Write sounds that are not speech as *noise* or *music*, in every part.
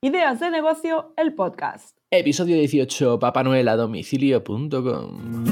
Ideas de negocio, el podcast. Episodio 18, Papá Noel a domicilio.com.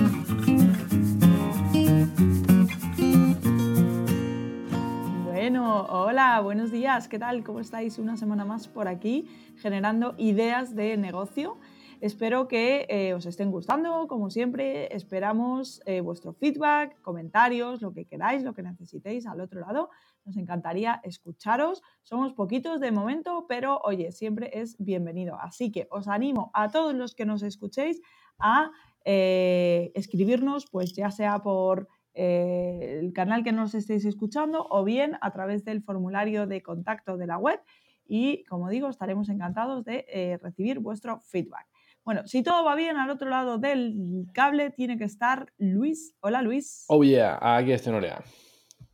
Bueno, hola, buenos días, ¿qué tal? ¿Cómo estáis? Una semana más por aquí generando ideas de negocio. Espero que eh, os estén gustando, como siempre. Esperamos eh, vuestro feedback, comentarios, lo que queráis, lo que necesitéis al otro lado. Nos encantaría escucharos. Somos poquitos de momento, pero oye, siempre es bienvenido. Así que os animo a todos los que nos escuchéis a eh, escribirnos, pues ya sea por el canal que nos estéis escuchando o bien a través del formulario de contacto de la web. Y como digo, estaremos encantados de recibir vuestro feedback. Bueno, si todo va bien al otro lado del cable, tiene que estar Luis. Hola Luis. Oh yeah, aquí estoy Norea.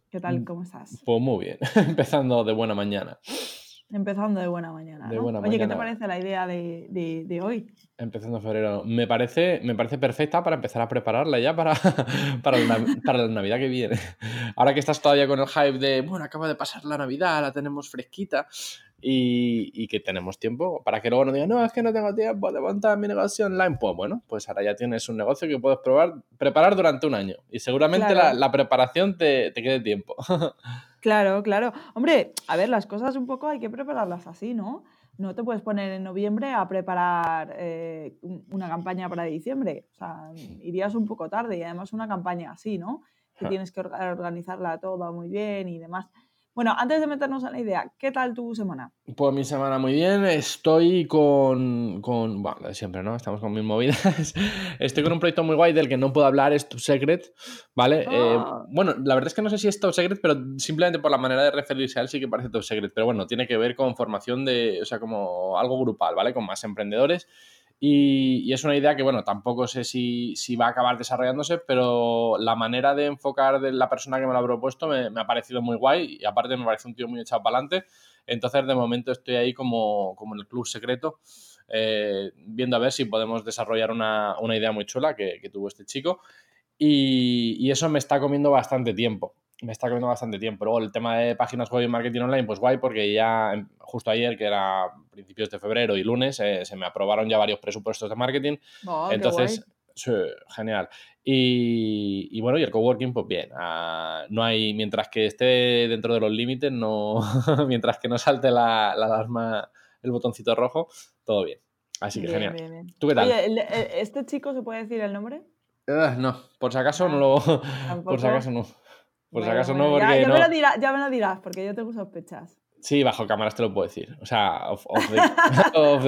¿Qué tal? ¿Cómo estás? Pues muy bien, *laughs* empezando de buena mañana. Empezando de buena mañana. Oye, ¿qué te parece la idea de, hoy? Empezando febrero. Me parece, me parece perfecta para empezar a prepararla ya para, *laughs* para, la, para la Navidad que viene. Ahora que estás todavía con el hype de, bueno, acaba de pasar la Navidad, la tenemos fresquita y, que tenemos tiempo para que luego no digan, no, es que no tengo tiempo de montar mi negocio online. Pues bueno, pues ahora ya tienes un negocio que puedes probar, preparar durante un año y seguramente la, preparación te, te quede tiempo. *laughs* claro, claro. Hombre, a ver, las cosas un poco hay que prepararlas así, ¿no? No te puedes poner en noviembre a preparar eh, una campaña para diciembre. O sea, irías un poco tarde y además una campaña así, ¿no? Que tienes que organizarla toda muy bien y demás. Bueno, antes de meternos en la idea, ¿qué tal tu semana? Pues mi semana muy bien. Estoy con. con bueno, siempre, ¿no? Estamos con mis movidas. *laughs* Estoy con un proyecto muy guay del que no puedo hablar, es Top Secret, ¿vale? Eh, ah. bueno, la verdad es que no sé si es Top Secret, pero simplemente por la manera de referirse a él sí que parece Top Secret. Pero bueno, tiene que ver con formación de. O sea, como algo grupal, ¿vale? Con más emprendedores. Y, es una idea que, bueno, tampoco sé si, va a acabar desarrollándose, pero la manera de enfocar de la persona que me lo ha propuesto me, ha parecido muy guay y aparte me parece un tío muy echado para adelante. Entonces, de momento estoy ahí como, como en el club secreto, eh, viendo a ver si podemos desarrollar una, idea muy chula que, tuvo este chico. y, eso me está comiendo bastante tiempo me está comiendo bastante tiempo. Luego el tema de páginas web y marketing online, pues guay, porque ya em, justo ayer, que era principios de febrero y lunes, eh, se me aprobaron ya varios presupuestos de marketing. Oh, Entonces, genial. Y, bueno, y el coworking, pues bien. Ah, no hay, mientras que esté dentro de los límites, no, *laughs* mientras que no salte la, alarma, el botoncito rojo, todo bien. Así que genial. ¿Tú qué tal? ¿este chico se puede decir el nombre? Ah, no, por si acaso no lo. *laughs* Por si acaso no. Por si acaso no, porque. Ya, Me lo ya me lo dirás, porque yo tengo sospechas. Sí, bajo cámaras te lo puedo decir. O sea, off, the, off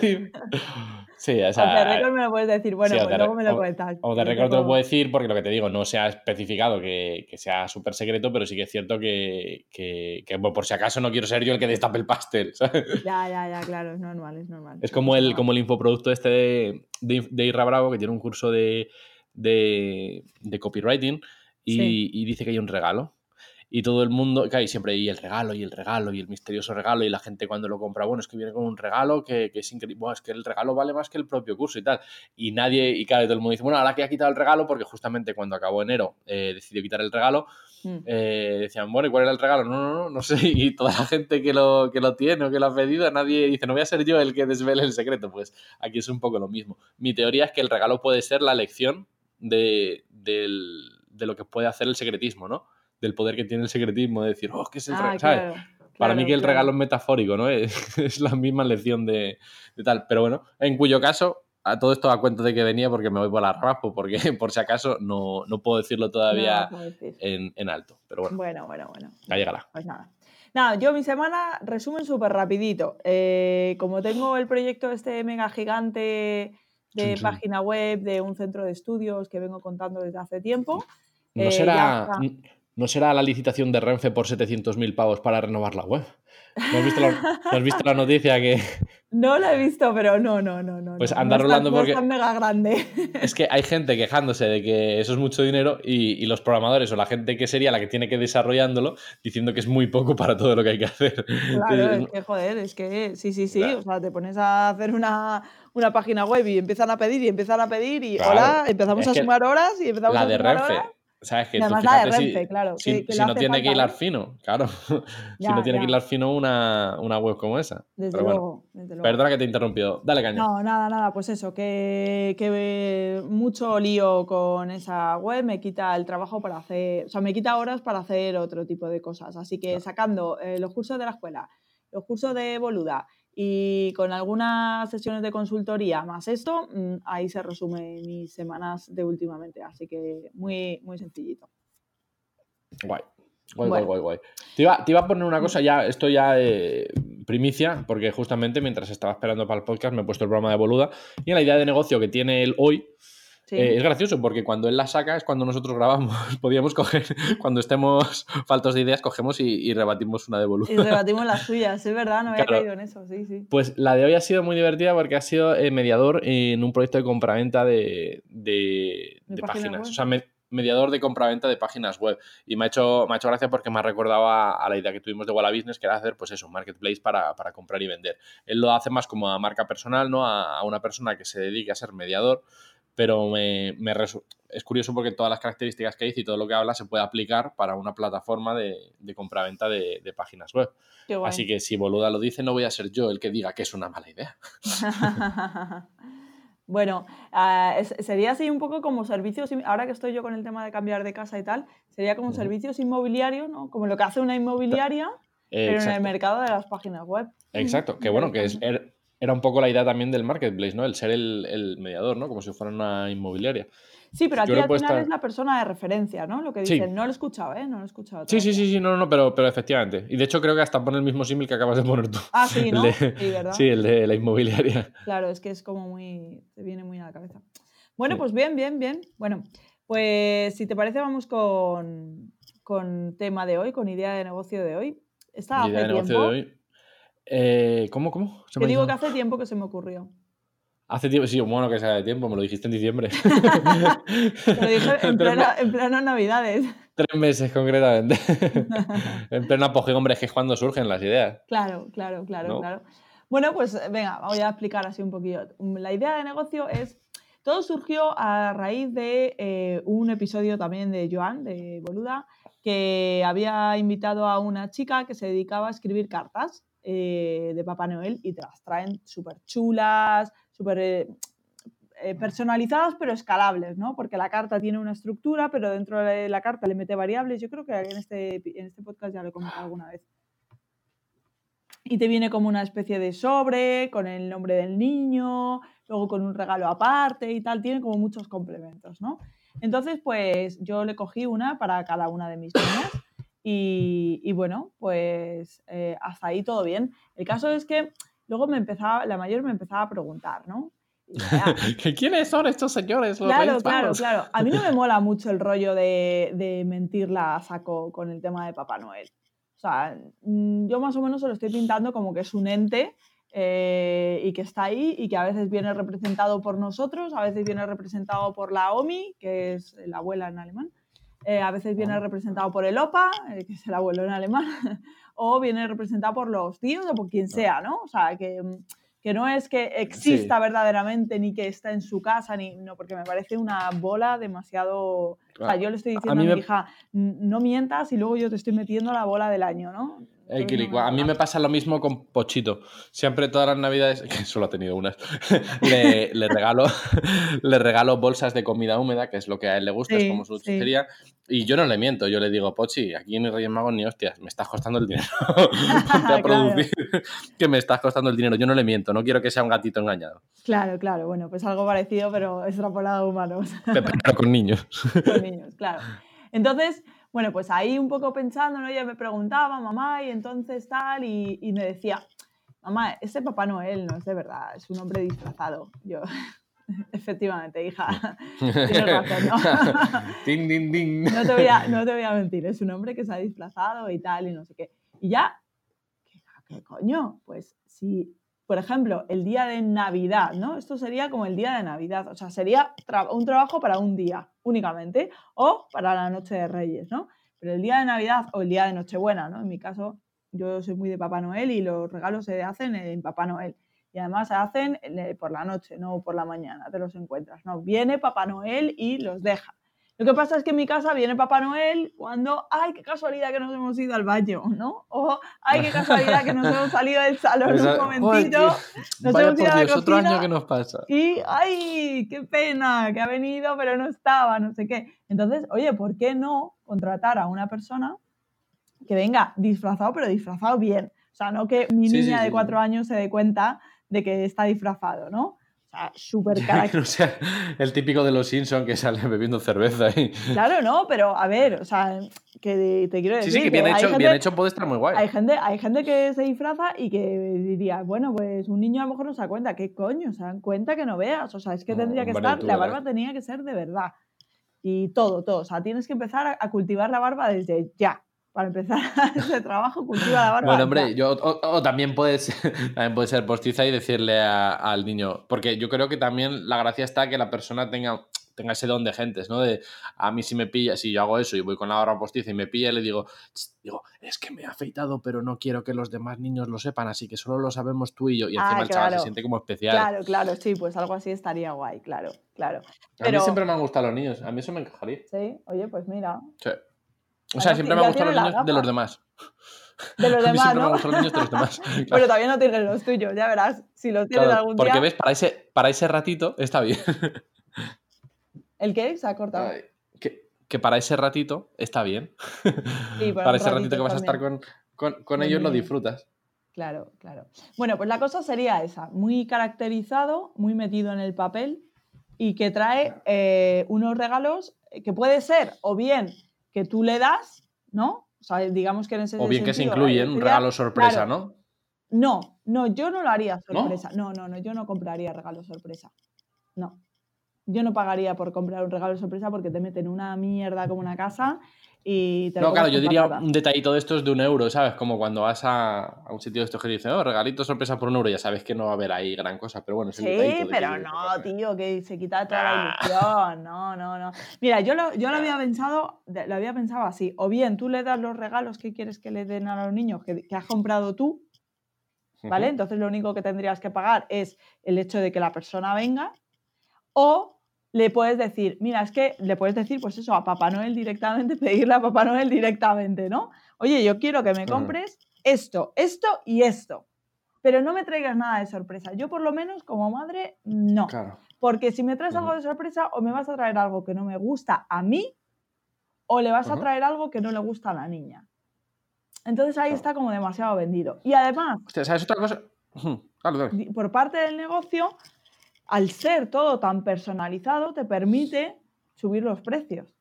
the, *laughs* *laughs* Sí, o sea, o de record me lo puedes decir, bueno, pues luego me lo cuentas. O de record te lo puedo decir porque lo que te digo, no se ha especificado que, que sea súper secreto, pero sí que es cierto que, que, que por si acaso no quiero ser yo el que destape el pastel, *laughs* ¿sabes? Ya, ya, ya, claro, es normal, es normal. Es como el, como el infoproducto este de, de, de Irra Bravo, que tiene un curso de, de, de copywriting y, dice que hay un regalo. Y todo el mundo, que hay siempre hay el regalo y el regalo y el misterioso regalo y la gente cuando lo compra, bueno, es que viene con un regalo que, es increíble, bueno, es que el regalo vale más que el propio curso y tal. Y nadie, y claro, todo el mundo dice, bueno, ahora que ha quitado el regalo, porque justamente cuando acabó enero eh, decidió quitar el regalo, mm. eh, decían, bueno, ¿y cuál era el regalo? No, no, no, no sé. *laughs* Y toda la gente que lo, que lo tiene o que lo ha pedido, nadie dice, no voy a ser yo el que desvele el secreto. Pues aquí es un poco lo mismo. Mi teoría es que el regalo puede ser la lección de, del de lo que puede hacer el secretismo, ¿no? Del poder que tiene el secretismo, de decir, oh, ¿qué es el ah, regalo? Para mí que el regalo es metafórico, ¿no? *laughs* Es, la misma lección de, tal. Pero bueno, en cuyo caso, a todo esto a cuento de que venía porque me voy por la raspo, porque *laughs* por si acaso no, puedo decirlo todavía en, alto. Pero bueno. Bueno, bueno, bueno. Ya llegará. Pues nada. Nada, yo mi semana, resumen súper rapidito. Eh, como tengo el proyecto este mega gigante de página web, de un centro de estudios que vengo contando desde hace tiempo, ¿No, eh, será, ¿No será la licitación de Renfe por 700.000 pavos para renovar la web? ¿No has, visto la, has visto la noticia que.? No la he visto, pero no, no, no. no pues anda rolando porque. Es mega grande. Es que hay gente quejándose de que eso es mucho dinero y, los programadores o la gente que sería la que tiene que desarrollándolo diciendo que es muy poco para todo lo que hay que hacer. Claro, es que joder, es que sí, sí, sí. O sea, te pones a hacer una, una, página web y empiezan a pedir y empiezan a pedir y hola, empezamos a sumar horas y empezamos la a la de Renfe, si- no tiene que hilar ¿no? fino, claro. si no tiene que hilar fino una, una web como esa. Desde Pero bueno, luego, desde perdona que te he interrumpido. Dale caña. No, nada, nada, pues eso, que, que mucho lío con esa web me quita el trabajo para hacer, o sea, me quita horas para hacer otro tipo de cosas. Así que Claro. sacando eh, los cursos de la escuela, los cursos de Boluda y con algunas sesiones de consultoría más esto, mm, ahí se resume mis semanas de últimamente. Así que muy, muy sencillito. Guay. Guay, Bueno. guay, guay, guay. Te iba, te iba a poner una cosa ya, esto ya eh, primicia, porque justamente mientras estaba esperando para el podcast me he puesto el programa de Boluda y en la idea de negocio que tiene él hoy Sí. eh, es gracioso porque cuando él la saca es cuando nosotros grabamos. *laughs* Podíamos coger, cuando estemos *laughs* faltos de ideas, cogemos y, y rebatimos una de Boluda. Y rebatimos las suyas, es verdad, no había Claro. caído en eso, sí, sí. Pues la de hoy ha sido muy divertida porque ha sido eh, mediador en un proyecto de compraventa de, de, ¿De de páginas? O sea, me- mediador de compraventa de páginas web. Y me ha hecho, me ha hecho gracia porque me ha recordado a, a la idea que tuvimos de Walla Business, que era hacer, pues eso, un marketplace para, para comprar y vender. Él lo hace más como a marca personal, ¿no? A, a una persona que se dedique a ser mediador. Pero me, es curioso porque todas las características que dice y todo lo que habla se puede aplicar para una plataforma de, de compraventa de, de páginas web. Así que si Boluda lo dice, no voy a ser yo el que diga que es una mala idea. *laughs* bueno, ah, es- sería así un poco como servicios, ahora que estoy yo con el tema de cambiar de casa y tal, sería como Ujú. servicios inmobiliarios, ¿no? Como lo que hace una inmobiliaria, pero en el mercado de las páginas web. Exacto, que bueno, que es, er- era un poco la idea también del marketplace, ¿no? El ser el, el mediador, ¿no? Como si fuera una inmobiliaria. Sí, pero aquí creo al final estar- es la persona de referencia, ¿no? Lo que Sí. dicen. No lo he escuchado, ¿eh? No lo he escuchado. Sí, sí, sí, sí, no, no, pero, pero efectivamente. Y de hecho creo que hasta pone el mismo símil que acabas de poner tú. Ah, sí, *laughs* ¿no? de- Sí, ¿verdad? Sí, el de la inmobiliaria. Claro, es que es como muy. te viene muy a la cabeza. Bueno, Sí. pues bien, bien, bien. Bueno, pues si te parece, vamos con, con tema de hoy, con idea de negocio de hoy. Esta Mi idea de negocio tiempo. de hoy. Eh, ¿Cómo, cómo? Ha digo que hace tiempo que se me ocurrió. Hace tiempo, sí, bueno, que sea de tiempo, me lo dijiste en diciembre. *laughs* Te lo dije en, *laughs* plena, en pleno Navidades. Tres meses concretamente. *laughs* en pleno apogeo, hombre, es que es cuando surgen las ideas. Claro, claro, claro, ¿No? claro. Bueno, pues venga, voy a explicar así un poquillo. La idea de negocio es. Todo surgió a raíz de eh, un episodio también de Joan, de Boluda, que había invitado a una chica que se dedicaba a escribir cartas eh, de Papá Noel y te las traen súper chulas, súper eh, eh, personalizadas pero escalables, ¿no? Porque la carta tiene una estructura, pero dentro de la carta le mete variables. Yo creo que en este, en este podcast ya lo he comentado alguna vez. Y te viene como una especie de sobre con el nombre del niño, luego con un regalo aparte y tal. Tiene como muchos complementos, ¿no? Entonces, pues yo le cogí una para cada una de mis niñas y, y bueno, pues eh, hasta ahí todo bien. El caso es que luego me empezaba, la mayor me empezaba a preguntar, ¿no? "Ah, *laughs* ¿Quiénes son estos señores? Los Claro, claro, claro. A mí no me *laughs* mola mucho el rollo de, de mentirla a saco con el tema de Papá Noel. O sea, mm, yo más o menos se lo estoy pintando como que es un ente eh, y que está ahí y que a veces viene representado por nosotros, a veces viene representado por la OMI, que es la abuela en alemán, eh, a veces viene Ah. representado por el OPA, eh, que es el abuelo en alemán, *laughs* o viene representado por los tíos o por quien sea, ¿no? O sea, que, mm, que no es que exista verdaderamente ni que está en su casa, ni, no, porque me parece una bola demasiado... O sea, yo le estoy A diciendo a, mí mi me- hija, "N- no mientas y luego yo te estoy metiendo la bola del año, ¿no? Me a mí me pasa lo mismo con Pochito. Siempre todas las navidades, *laughs* que solo ha tenido unas, *laughs* le, le regalo, *laughs* le regalo bolsas de comida húmeda, que es lo que a él le gusta, es como su sí. chuchería. Y yo no le miento, yo le digo, Pochi, aquí en Reyes Magos ni hostias, me estás costando el dinero. A Claro. producir, que me estás costando el dinero. Yo no le miento, no quiero que sea un gatito engañado. Claro, claro, bueno, pues algo parecido, pero extrapolado a humanos. Pero con niños. con niños, claro. Entonces, bueno, pues ahí un poco pensando, ¿no? Ella me preguntaba, mamá, y entonces tal, y, y me decía, mamá, ese Papá Noel no es de verdad, es un hombre disfrazado. Yo, *laughs* efectivamente, hija, *laughs* tienes razón, ¿no? Ding, ding, ding. No te, voy a, no te voy a mentir, es un hombre que se ha disfrazado y tal, y no sé qué. Y ya, ¿qué, qué coño? Pues si, por ejemplo, el día de Navidad, ¿no? Esto sería como el día de Navidad, o sea, sería un trabajo para un día únicamente, o para la noche de Reyes, ¿no? Pero el día de Navidad o el día de Nochebuena, ¿no? En mi caso, yo soy muy de Papá Noel y los regalos se hacen en Papá Noel. Y además se hacen por la noche, no por la mañana, te los encuentras. No, viene Papá Noel y los deja. Lo que pasa es que en mi casa viene Papá Noel cuando, ay, qué casualidad que nos hemos ido al baño, ¿no? O, ay, qué casualidad que nos hemos salido del salón un momentito, nos hemos ido a la otro año que nos pasa. Y, ay, qué pena que ha venido pero no estaba, no sé qué. Entonces, oye, ¿por qué no contratar a una persona que venga disfrazado, pero disfrazado bien? O sea, no que mi niña de cuatro años se dé cuenta de que está disfrazado, ¿no? Súper el típico de los Simpsons que sale bebiendo cerveza. ahí. Claro, no, pero a ver, o sea, que te quiero decir. Sí, sí, que bien, hecho, bien hecho puede estar muy guay. Hay gente, hay gente que se disfraza y que diría, bueno, pues un niño a lo mejor no se da cuenta. ¿Qué coño? Se dan cuenta que no veas. O sea, es que tendría que estar, la barba tenía que ser de verdad. Y todo, todo. O sea, tienes que empezar a cultivar la barba desde ya para empezar *laughs* ese trabajo, cultiva la barba. Bueno, hombre, yo, o, también, puedes, *laughs* también puede ser postiza y decirle al niño, porque yo creo que también la gracia está que la persona tenga, tenga ese don de gentes, ¿no? De a mí si me pilla, si yo hago eso y voy con la barba postiza y me pilla y le digo, digo, es que me he afeitado, pero no quiero que los demás niños lo sepan, así que solo lo sabemos tú y yo. Y encima ah, el chaval se siente como especial. Claro, claro, sí, pues algo así estaría guay, claro, claro. A mí siempre me han gustado los niños, a mí eso me encajaría. Sí, oye, pues mira. Sí. O sea, siempre me *laughs* han gustado los niños de los demás. De los demás, siempre ¿no? me gustan los niños de los demás. Pero todavía no tienes los tuyos, ya verás. Si los tienes algún día. Porque ves, para ese, para ese ratito está bien. *laughs* ¿El qué? Se ha cortado. que, que, para ese ratito está bien. *laughs* para, ese ratito que vas a estar con, con, con ellos lo disfrutas. Claro, claro. Bueno, pues la cosa sería esa, muy caracterizado, muy metido en el papel y que trae eh, unos regalos que puede ser o bien que tú le das, ¿no? O sea, digamos que en ese O bien que se incluyen, un regalo sorpresa, ¿no? No, no, yo no lo haría sorpresa. ¿No? no, no, yo no compraría regalo sorpresa. No. Yo no pagaría por comprar un regalo sorpresa porque te meten una mierda como una casa no, claro, yo diría un detallito de estos de un euro, ¿sabes? Como cuando vas a, un sitio de estos que dicen, oh, regalito sorpresa por un euro, ya sabes que no va a haber ahí gran cosa, pero bueno, Sí, pero no, tío, que se quita toda la ilusión, no, no, no. Mira, yo lo, yo lo había pensado, lo había pensado así, o bien tú le das los regalos que quieres que le den a los niños que, que has comprado tú, ¿vale? Entonces lo único que tendrías que pagar es el hecho de que la persona venga, o le puedes decir, mira, es que le puedes decir, pues eso, a Papá Noel directamente, *laughs* pedirle a Papá Noel directamente, ¿no? Oye, yo quiero que me compres esto, esto y esto, pero no me traigas nada de sorpresa. Yo por lo menos como madre, no. Porque si me traes algo de sorpresa, o me vas a traer algo que no me gusta a mí, o le vas a traer algo que no le gusta a la niña. Entonces ahí está como demasiado vendido. Y además... ¿sabes otra cosa? Por parte del negocio, al ser todo tan personalizado, te permite subir los precios.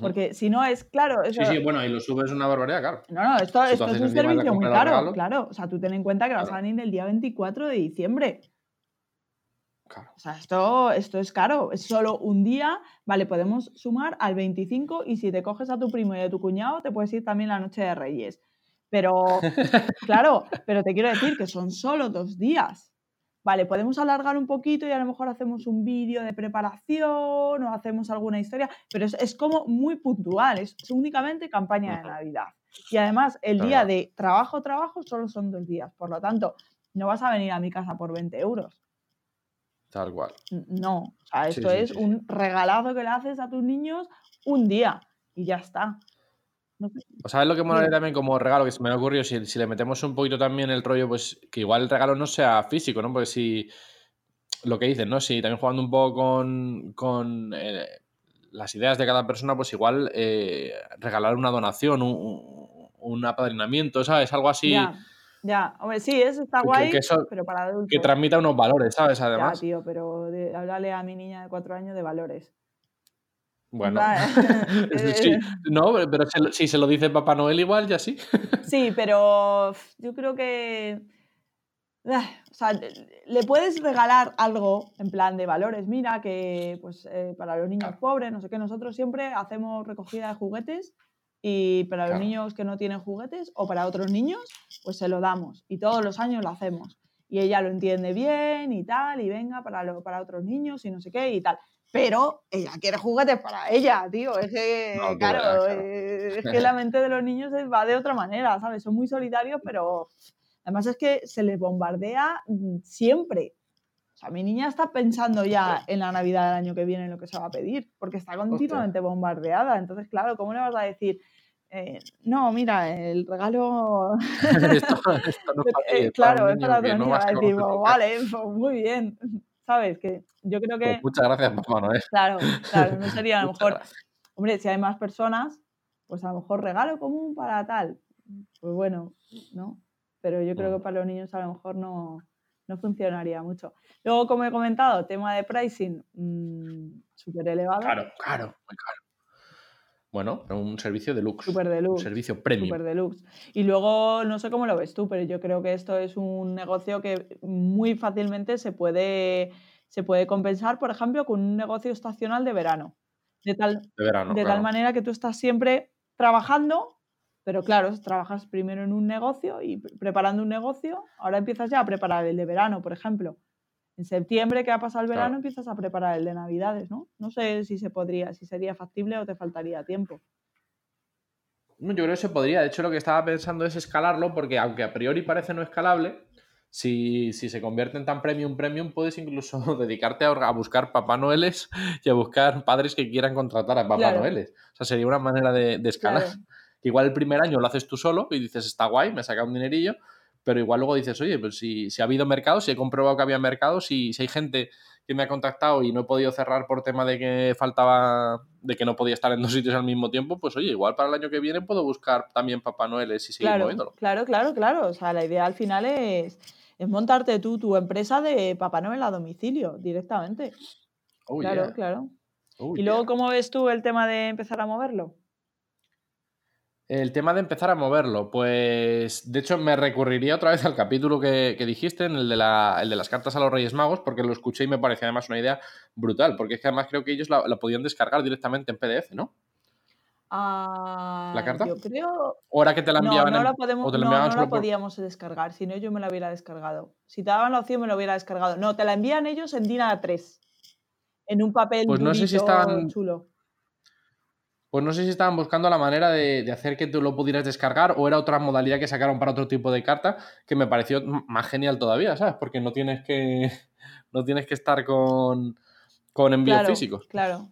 Porque si no es claro. sí, sí, bueno, y lo subes una barbaridad, claro. No, no, esto, es un servicio muy caro, claro. O sea, tú ten en cuenta que vas a venir el día 24 de diciembre. Claro. O sea, esto, esto es caro. Es solo un día. Vale, podemos sumar al 25 y si te coges a tu primo y a tu cuñado, te puedes ir también la noche de Reyes. Pero, *laughs* claro, pero te quiero decir que son solo dos días vale, podemos alargar un poquito y a lo mejor hacemos un vídeo de preparación o hacemos alguna historia, pero es, como muy puntual, es, únicamente campaña de Navidad. Y además, el día de trabajo, trabajo, solo son dos días. Por lo tanto, no vas a venir a mi casa por 20 euros. Tal cual. No, o sea, esto es un regalazo que le haces a tus niños un día y ya está. O sabes lo que molaría también como regalo que se me ha ocurrido, si, si, le metemos un poquito también el rollo, pues que igual el regalo no sea físico, ¿no? Porque si lo que dices, ¿no? Si también jugando un poco con, con eh, las ideas de cada persona, pues igual eh, regalar una donación, un, apadrinamiento, ¿sabes? Algo así. Ya, ya. Hombre, sí, eso está guay, pero para adultos. Que transmita unos valores, ¿sabes? Además. Ya, tío, pero háblale a mi niña de cuatro años de valores. Bueno, sí, *laughs* *laughs* no, pero si se lo dice Papá Noel igual, ya sí. Sí, *laughs* pero yo creo que... Ah, o sea, le puedes regalar algo en plan de valores. Mira, que pues eh, para los niños pobres, no sé qué, nosotros siempre hacemos recogida de juguetes y para los niños que no tienen juguetes o para otros niños, pues se lo damos. Y todos los años lo hacemos. Y ella lo entiende bien y tal, y venga para, lo, para otros niños y no sé qué y tal pero ella quiere juguetes para ella, tío. Es que, claro, eh, es que *laughs* la mente de los niños va de otra manera, ¿sabes? Son muy solitarios, pero además es que se les bombardea mm, siempre. O sea, mi niña está pensando ya en la Navidad del año que viene en lo que se va a pedir, porque está continuamente bombardeada. Entonces, claro, ¿cómo le vas a decir? Eh, no, mira, el regalo. *laughs* *laughs* claro, es para otro niño. vale, pues muy bien. ¿Sabes? Que yo creo que. Pues muchas gracias, mamá Noel. Claro, claro, no sería *laughs* a lo mejor. Hombre, si hay más personas, pues a lo mejor regalo común para tal. Pues bueno, ¿no? Pero yo creo que para los niños a lo mejor no, no funcionaría mucho. Luego, como he comentado, tema de pricing mm, súper elevado. Claro, claro, muy caro. Bueno, un servicio deluxe. Super deluxe. Un servicio premium. Super deluxe. Y luego, no sé cómo lo ves tú, pero yo creo que esto es un negocio que muy fácilmente se puede, se puede compensar, por ejemplo, con un negocio estacional de verano. De tal, de tal manera que tú estás siempre trabajando, pero claro, trabajas primero en un negocio y preparando un negocio, ahora empiezas ya a preparar el de verano, por ejemplo. En septiembre, que ha pasado el verano, empiezas a preparar el de Navidades, ¿no? No sé si se podría, si sería factible o te faltaría tiempo. Yo creo que se podría. De hecho, lo que estaba pensando es escalarlo, porque aunque a priori parece no escalable, si, se convierte en tan premium, premium, puedes incluso *laughs* dedicarte a, buscar Papá Noeles y a buscar padres que quieran contratar a Papá Noeles. O sea, sería una manera de, escalar. Igual el primer año lo haces tú solo y dices, está guay, me saca un dinerillo, pero igual luego dices, oye, pues si, si ha habido mercado, si he comprobado que había mercado, si, si hay gente que me ha contactado y no he podido cerrar por tema de que faltaba, de que no podía estar en dos sitios al mismo tiempo, pues oye, igual para el año que viene puedo buscar también Papá Noel y seguir claro, moviéndolo. Claro, claro, claro. O sea, la idea al final es, es montarte tú tu empresa de Papá Noel a domicilio directamente. Oh, claro, claro. Oh, ¿Y luego cómo ves tú el tema de empezar a moverlo? El tema de empezar a moverlo, pues de hecho me recurriría otra vez al capítulo que, dijiste, en el de, la, el de, las cartas a los Reyes Magos, porque lo escuché y me parecía además una idea brutal, porque es que además creo que ellos la, podían descargar directamente en PDF, ¿no? Ah, ¿La carta? Yo creo. ¿O era que te la enviaban? No, no la, podemos, no, la podíamos descargar, si no yo me la hubiera descargado. Si te daban la opción me la hubiera descargado. No, te la envían ellos en DIN A3, en un papel pues no sé si estaban... chulo. Pues no sé si estaban buscando la manera de, hacer que tú lo pudieras descargar o era otra modalidad que sacaron para otro tipo de carta que me pareció más genial todavía, ¿sabes? Porque no tienes que, *laughs* no tienes que estar con, con envíos físicos. Claro.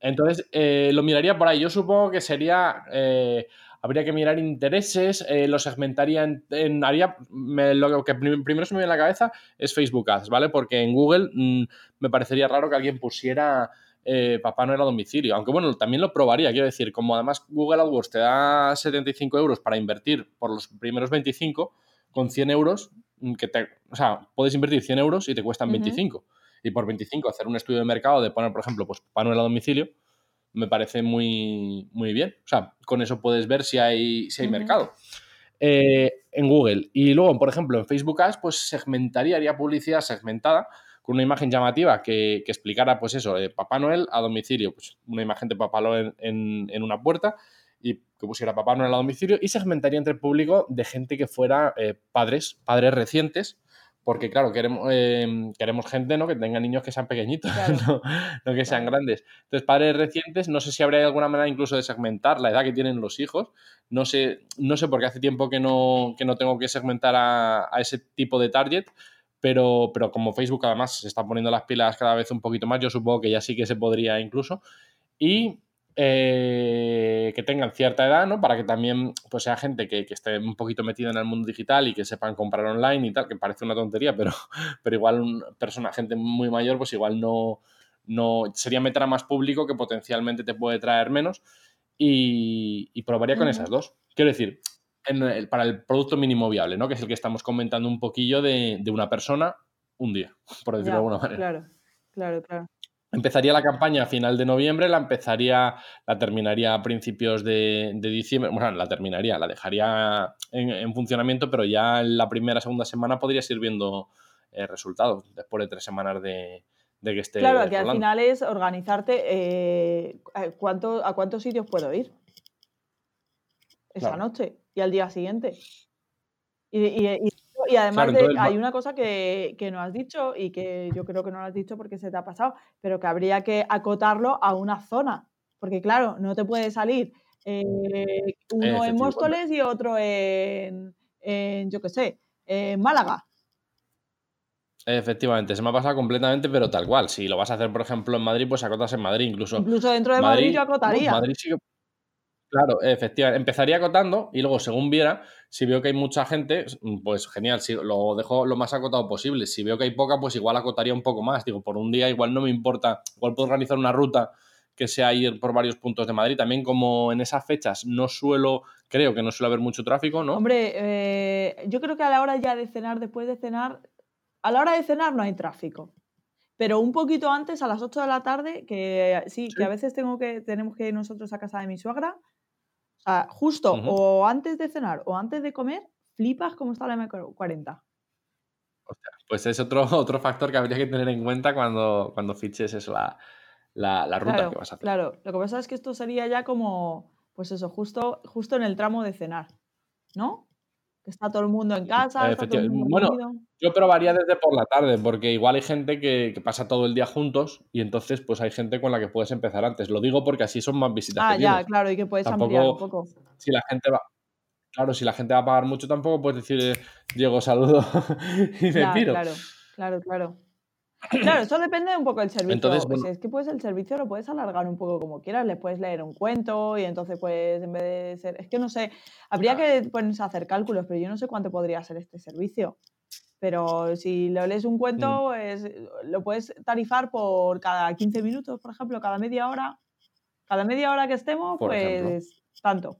entonces, eh, lo miraría por ahí. Yo supongo que sería. Eh, habría que mirar intereses, eh, lo segmentaría en. haría, lo que primero se me viene a la cabeza es Facebook Ads, ¿vale? Porque en Google mm, me parecería raro que alguien pusiera eh, Papá no era domicilio. Aunque bueno, también lo probaría, quiero decir, como además Google AdWords te da 75 euros para invertir por los primeros 25, con 100 euros, mm, que te, o sea, puedes invertir 100 euros y te cuestan 25. Y por 25 hacer un estudio de mercado de poner, por ejemplo, pues Papá no era domicilio, me parece muy, muy bien. O sea, con eso puedes ver si hay, si hay mercado. Eh, en Google. Y luego, por ejemplo, en Facebook Ads, pues segmentaría, haría publicidad segmentada con una imagen llamativa que, explicara, pues eso, eh, Papá Noel a domicilio, pues una imagen de Papá Noel en, una puerta y que pusiera Papá Noel a domicilio y segmentaría entre el público de gente que fuera eh, padres, padres recientes, porque claro, queremos, em, queremos gente ¿no? que tenga niños que sean pequeñitos, *laughs* no, que sean grandes. Entonces, padres recientes, no sé si habría alguna manera incluso de segmentar la edad que tienen los hijos. No sé, no sé porque hace tiempo que no, que no tengo que segmentar a, a ese tipo de target, pero, pero como Facebook además se está poniendo las pilas cada vez un poquito más, yo supongo que ya sí que se podría incluso. Y eh, que tengan cierta edad, ¿no? Para que también pues, sea gente que, esté un poquito metida en el mundo digital y que sepan comprar online y tal, que parece una tontería, pero, *laughs* pero igual una persona, gente muy mayor, pues igual no, no sería meter a más público que potencialmente te puede traer menos. Y, probaría con esas dos. Quiero decir, para el producto mínimo viable, ¿no? Que es el que estamos comentando un poquillo de, una persona un día, *laughs* por decirlo de alguna manera. Claro, claro, claro. Empezaría la campaña a final de noviembre, la empezaría, la terminaría a principios de, diciembre, bueno, la terminaría, la dejaría en, funcionamiento, pero ya en la primera, segunda semana podría ir viendo eh, resultados después de tres semanas de, que esté. Claro, que al final es organizarte eh, ¿cuánto, a cuántos sitios puedo ir esa noche y al día siguiente. Y, además hay una cosa que, no has dicho y que yo creo que no lo has dicho porque se te ha pasado, pero que habría que acotarlo a una zona. Porque claro, no te puede salir eh, uno en Móstoles y otro en, yo qué sé, en Málaga. Efectivamente, se me ha pasado completamente, pero tal cual. Si lo vas a hacer, por ejemplo, en Madrid, pues acotas en Madrid. Incluso, Incluso dentro de Madrid, yo acotaría. Madrid sí que Claro, efectivamente. Empezaría acotando y luego, según viera, si veo que hay mucha gente, pues genial, si lo dejo lo más acotado posible. Si veo que hay poca, pues igual acotaría un poco más. Digo, por un día igual no me importa, igual puedo organizar una ruta que sea ir por varios puntos de Madrid. También como en esas fechas no suelo, creo que no suele haber mucho tráfico, ¿no? Hombre, eh, yo creo que a la hora ya de cenar, después de cenar, a la hora de cenar no hay tráfico. Pero un poquito antes, a las 8 de la tarde, que sí, que a veces tengo que, tenemos que ir nosotros a casa de mi suegra, justo o antes de cenar o antes de comer, flipas cómo está la M40. pues es otro, *laughs* otro factor que habría que tener en cuenta cuando, cuando fiches eso, la, ruta que vas a hacer. Claro, lo que pasa es que esto sería ya como, pues eso, justo, justo en el tramo de cenar, ¿no? Está todo el mundo en casa. bueno, yo probaría desde por la tarde, porque igual hay gente que, pasa todo el día juntos y entonces pues hay gente con la que puedes empezar antes. Lo digo porque así son más visitas. Ah, ya, claro, y que puedes ampliar un poco. Si la gente va, claro, si la gente va a pagar mucho tampoco puedes decir, Diego, saludo *laughs* y me piro. Claro, claro, claro. Claro, eso depende un poco del servicio. Entonces, es que pues el servicio lo puedes alargar un poco como quieras, le puedes leer un cuento y entonces pues en vez de ser, es que no sé, habría que ponerse a hacer cálculos, pero yo no sé cuánto podría ser este servicio. Pero si lo lees un cuento, mm. lo puedes tarifar por cada 15 minutos, por ejemplo, cada media hora. Cada media hora que estemos, pues tanto.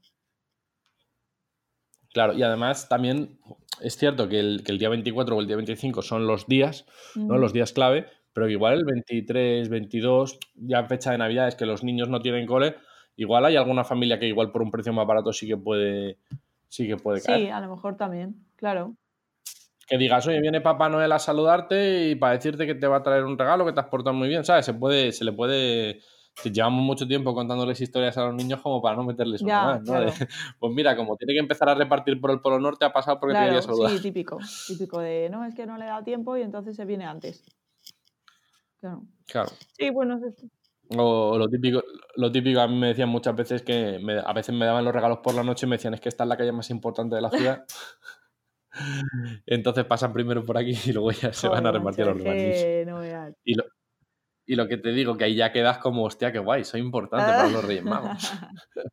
Claro, y además también es cierto que el, día 24 o el día 25 son los días, ¿no? Los días clave, pero igual el 23, 22, ya fecha de Navidad, es que los niños no tienen cole, igual hay alguna familia que igual por un precio más barato sí que puede, sí que puede caer. Sí, a lo mejor también, claro. Que digas, oye, viene Papá Noel a saludarte y para decirte que te va a traer un regalo, que te has portado muy bien, ¿sabes? Se puede, se le puede llevamos mucho tiempo contándoles historias a los niños como para no meterles una más, ¿no? *laughs* pues mira, como tiene que empezar a repartir por el Polo Norte, ha pasado porque claro, te saludar. Sí, típico. Típico de, no, es que no le da tiempo y entonces se viene antes. Claro. Claro. Sí, bueno, O lo típico, lo típico, a mí me decían muchas veces que a veces me daban los regalos por la noche y me decían, es que esta es la calle más importante de la ciudad. *laughs* *laughs* Entonces pasan primero por aquí y luego ya se van a repartir los regalos. y, lo, y lo que te digo, que ahí ya quedas como, hostia, qué guay, soy importante para los Reyes Magos. *laughs*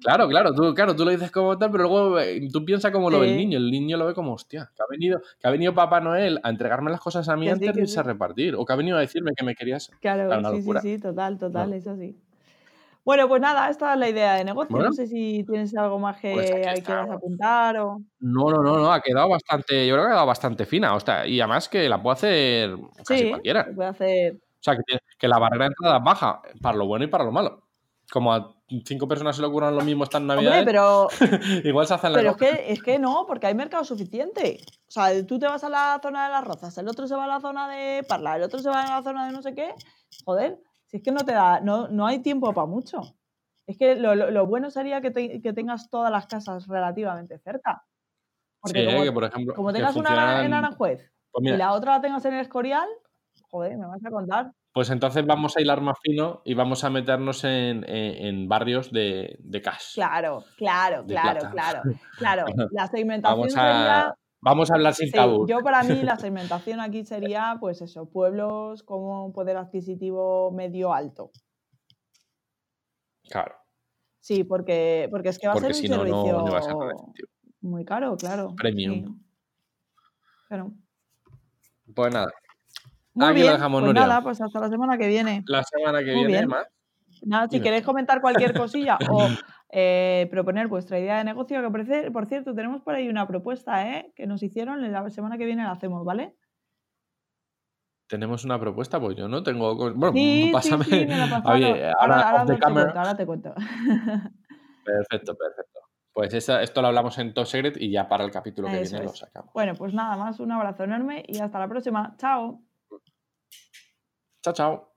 claro, claro, tú, claro, tú lo dices como tal, pero luego eh, tú piensas como lo ve el niño. El niño lo ve como, hostia, que ha venido, que ha venido Papá Noel a entregarme las cosas a mí antes de irse a repartir. O que ha venido a decirme que me querías. Claro, sí, sí, sí, total, total, eso sí. Bueno, pues nada, esta es la idea de negocio. no sé si tienes algo más que pues hay que apuntar o. No, no, no, no, ha quedado bastante, yo creo que ha quedado bastante fina. y además que la puede hacer casi sí, cualquiera. puede hacer o sea, que, la barrera de entrada baja para lo bueno y para lo malo. Como a cinco personas se le ocurran lo mismo esta Navidad, pero *laughs* igual se hacen la Pero es que, es que no, porque hay mercado suficiente. O sea, tú te vas a la zona de las rozas, el otro se va a la zona de Parla, el otro se va a la zona de no sé qué. Joder, si es que no te da, no, no hay tiempo para mucho. Es que lo, bueno sería que, tengas todas las casas relativamente cerca. Porque sí, como, que por ejemplo. Como tengas una en Aranjuez pues y la otra la tengas en el Escorial, Joder, me vas a contar. Pues entonces vamos a hilar más fino y vamos a meternos en, barrios de, de, cash. Claro, claro, claro, claro. Claro, *laughs* la segmentación vamos a, sería... Vamos a hablar sin tabú. Yo para mí la *laughs* segmentación aquí sería, pues eso, pueblos con poder adquisitivo medio alto. Claro. Sí, porque, porque es que va a ser un servicio muy caro, claro. Premium. Claro. Pues nada, bien, pues nada, pues hasta la semana que viene. La semana que viene más. Nada, si queréis comentar cualquier *laughs* cosilla o eh, proponer vuestra idea de negocio, que por cierto, tenemos por ahí una propuesta ¿eh? que nos hicieron, la semana que viene la hacemos, ¿vale? Tenemos una propuesta, pues yo no tengo. Bueno, pásame. Sí, me *laughs* Oye, ahora, ahora, te cuento, ahora te cuento. *laughs* Perfecto, perfecto. Pues esto lo hablamos en Top Secret y ya para el capítulo que viene lo sacamos. Bueno, pues nada más, un abrazo enorme y hasta la próxima. Chao. Chao, chao.